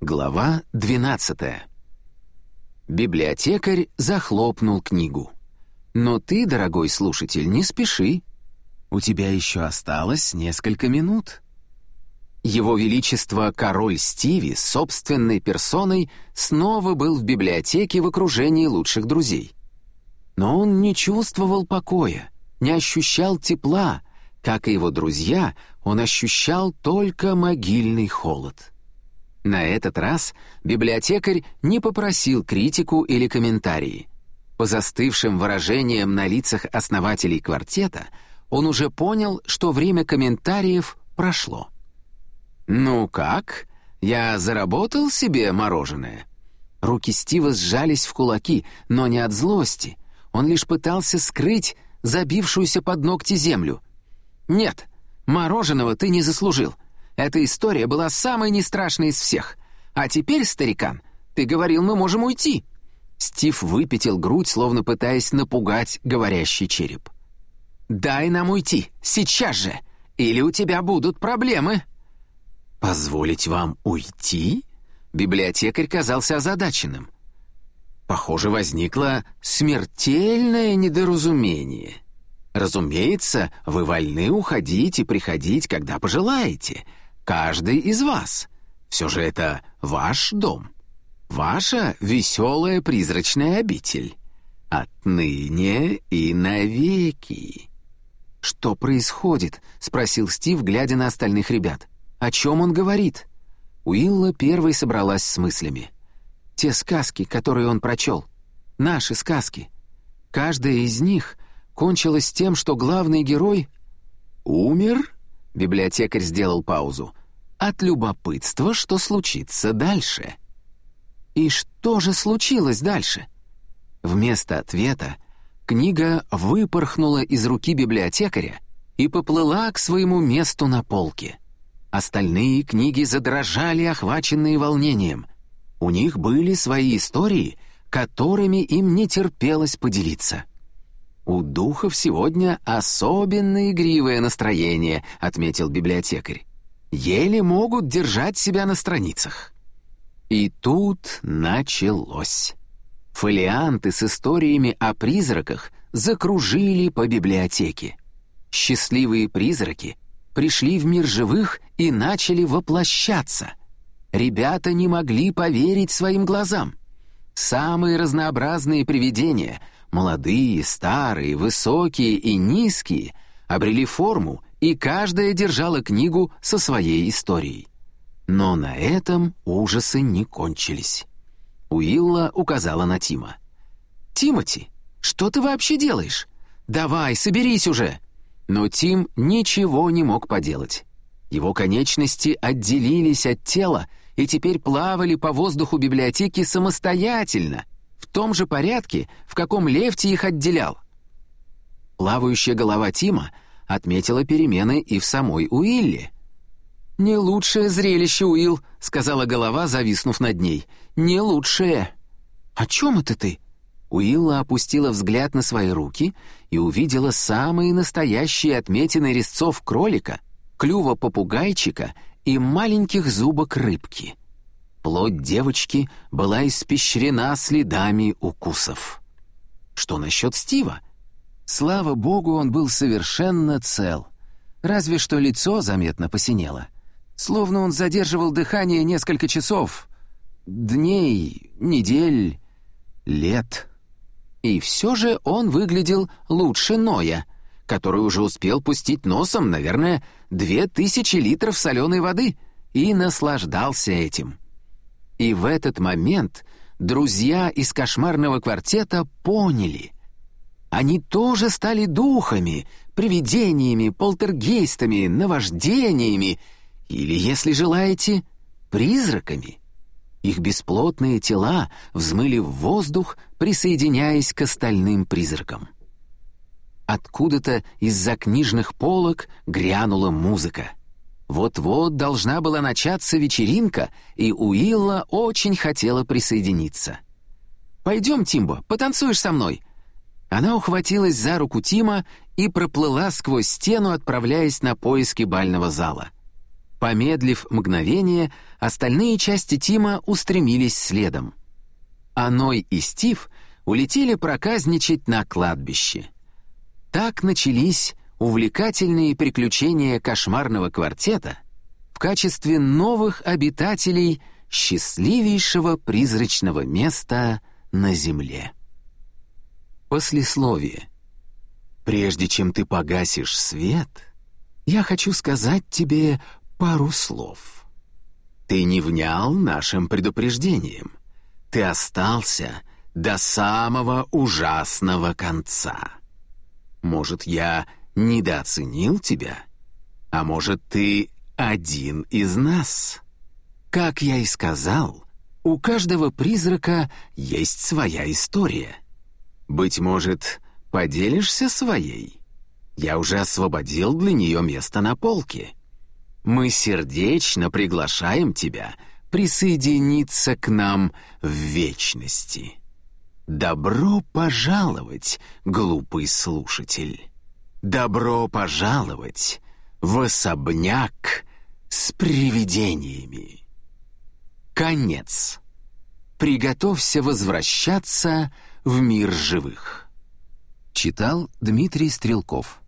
Глава 12 Библиотекарь захлопнул книгу. «Но ты, дорогой слушатель, не спеши. У тебя еще осталось несколько минут». Его Величество король Стиви собственной персоной снова был в библиотеке в окружении лучших друзей. Но он не чувствовал покоя, не ощущал тепла, как и его друзья, он ощущал только могильный холод. На этот раз библиотекарь не попросил критику или комментарии. По застывшим выражениям на лицах основателей квартета он уже понял, что время комментариев прошло. «Ну как? Я заработал себе мороженое?» Руки Стива сжались в кулаки, но не от злости. Он лишь пытался скрыть забившуюся под ногти землю. «Нет, мороженого ты не заслужил. Эта история была самой нестрашной из всех. А теперь, старикан, ты говорил, мы можем уйти». Стив выпятил грудь, словно пытаясь напугать говорящий череп. «Дай нам уйти, сейчас же, или у тебя будут проблемы». «Позволить вам уйти?» Библиотекарь казался озадаченным. Похоже, возникло смертельное недоразумение. Разумеется, вы вольны уходить и приходить, когда пожелаете. Каждый из вас. Все же это ваш дом. Ваша веселая призрачная обитель. Отныне и навеки. «Что происходит?» — спросил Стив, глядя на остальных ребят. О чем он говорит? Уилла первой собралась с мыслями. Те сказки, которые он прочел. Наши сказки. Каждая из них кончилась тем, что главный герой умер, библиотекарь сделал паузу, от любопытства, что случится дальше. И что же случилось дальше? Вместо ответа книга выпорхнула из руки библиотекаря и поплыла к своему месту на полке. Остальные книги задрожали, охваченные волнением. У них были свои истории, которыми им не терпелось поделиться. «У духов сегодня особенно игривое настроение», — отметил библиотекарь. «Еле могут держать себя на страницах». И тут началось. Фолианты с историями о призраках закружили по библиотеке. Счастливые призраки — пришли в мир живых и начали воплощаться. Ребята не могли поверить своим глазам. Самые разнообразные привидения, молодые, старые, высокие и низкие, обрели форму, и каждая держала книгу со своей историей. Но на этом ужасы не кончились. Уилла указала на Тима. «Тимоти, что ты вообще делаешь? Давай, соберись уже!» Но Тим ничего не мог поделать. Его конечности отделились от тела и теперь плавали по воздуху библиотеки самостоятельно, том же порядке, в каком Левти их отделял. Плавающая голова Тима отметила перемены и в самой Уилле. «Не лучшее зрелище, Уилл», — сказала голова, зависнув над ней. «Не лучшее». «О чем это ты?» Уилла опустила взгляд на свои руки и увидела самые настоящие отметины резцов кролика, клюва попугайчика и маленьких зубок рыбки. Плоть девочки была испещрена следами укусов. Что насчет Стива? Слава богу, он был совершенно цел. Разве что лицо заметно посинело. Словно он задерживал дыхание несколько часов, дней, недель, лет. И все же он выглядел лучше Ноя, который уже успел пустить носом, наверное, две тысячи литров соленой воды и наслаждался этим. И в этот момент друзья из кошмарного квартета поняли. Они тоже стали духами, привидениями, полтергейстами, наваждениями или, если желаете, призраками. Их бесплотные тела взмыли в воздух, присоединяясь к остальным призракам. Откуда-то из-за книжных полок грянула музыка. Вот-вот должна была начаться вечеринка, и Уилла очень хотела присоединиться. «Пойдем, Тимбо, потанцуешь со мной?» Она ухватилась за руку Тима и проплыла сквозь стену, отправляясь на поиски бального зала. Помедлив мгновение, остальные части Тима устремились следом. Аной и Стив улетели проказничать на кладбище. Так начались увлекательные приключения кошмарного квартета в качестве новых обитателей счастливейшего призрачного места на Земле. Послесловие. Прежде чем ты погасишь свет, я хочу сказать тебе пару слов. Ты не внял нашим предупреждением. Ты остался до самого ужасного конца. Может, я недооценил тебя? А может, ты один из нас? Как я и сказал, у каждого призрака есть своя история. Быть может, поделишься своей? Я уже освободил для нее место на полке. Мы сердечно приглашаем тебя присоединиться к нам в вечности. Добро пожаловать, глупый слушатель. Добро пожаловать в особняк с привидениями. Конец. Приготовься возвращаться в мир живых. Читал Дмитрий Стрелков.